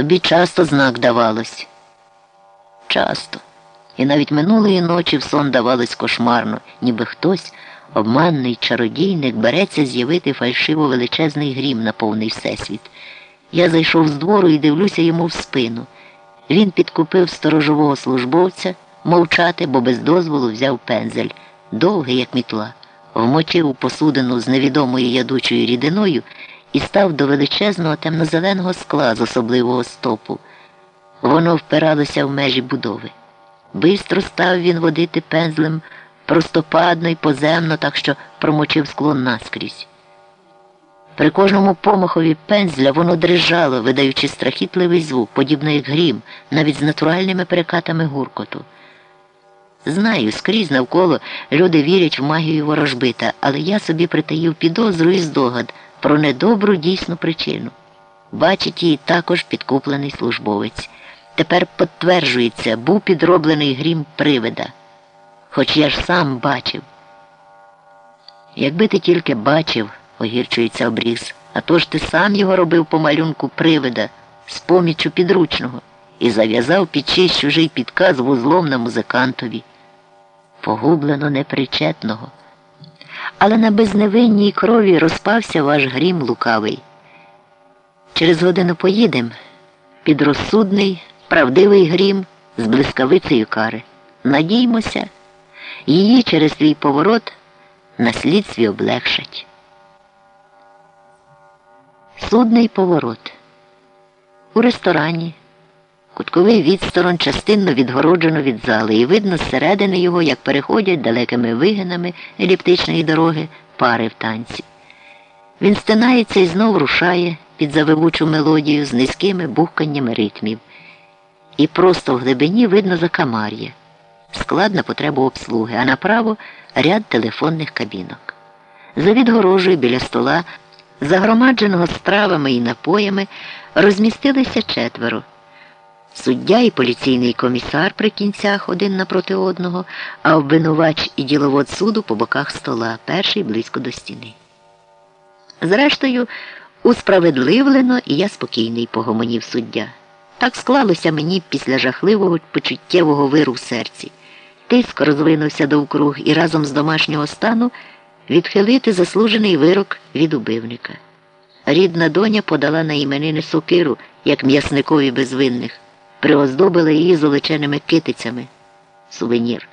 Тобі часто знак давалось. Часто. І навіть минулої ночі в сон давалось кошмарно, ніби хтось, обманний чародійник, береться з'явити фальшиво величезний грім на повний всесвіт. Я зайшов з двору і дивлюся йому в спину. Він підкупив сторожового службовця мовчати, бо без дозволу взяв пензель, довгий, як мітла, вмочив посудину з невідомою ядучою рідиною і став до величезного темнозеленого скла з особливого стопу. Воно впиралося в межі будови. Бистро став він водити пензлем простопадно і поземно, так що промочив скло наскрізь. При кожному помахові пензля воно дрижало, видаючи страхітливий звук, подібно як грім, навіть з натуральними перекатами гуркоту. Знаю, скрізь навколо люди вірять в магію ворожбита, але я собі притаїв підозру і здогад про недобру дійсну причину. Бачить її також підкуплений службовець. Тепер підтверджується, був підроблений грім привида. Хоч я ж сам бачив. Якби ти тільки бачив, огірчується обріз, а то ж ти сам його робив по малюнку привида з поміччю підручного і зав'язав під чийсь чужий підказ вузлом на музикантові. Погублено непричетного. Але на безневинній крові розпався ваш грім лукавий. Через годину поїдем підрозсудний, правдивий грім з блискавицею кари. Надіймося, її через свій поворот на слідстві облегшать. Судний поворот. У ресторані. Кутковий відсторон частинно відгороджено від зали, і видно зсередини його, як переходять далекими вигинами еліптичної дороги пари в танці. Він стинається і знов рушає під завивучу мелодію з низькими бухканнями ритмів. І просто в глибині видно закамар'я. Складна потреба обслуги, а направо ряд телефонних кабінок. За відгорожею біля стола, загромадженого стравами і напоями, розмістилися четверо. Суддя і поліційний комісар при кінцях один напроти одного, а обвинувач і діловод суду по боках стола, перший близько до стіни. Зрештою, усправедливлено і я спокійний погомонів суддя. Так склалося мені після жахливого почуттєвого виру в серці. Тиск розвинувся довкруг і разом з домашнього стану відхилити заслужений вирок від убивника. Рідна доня подала на іменини сокиру, як м'ясникові безвинних, приоздобила її золоченими китицями. Сувенір.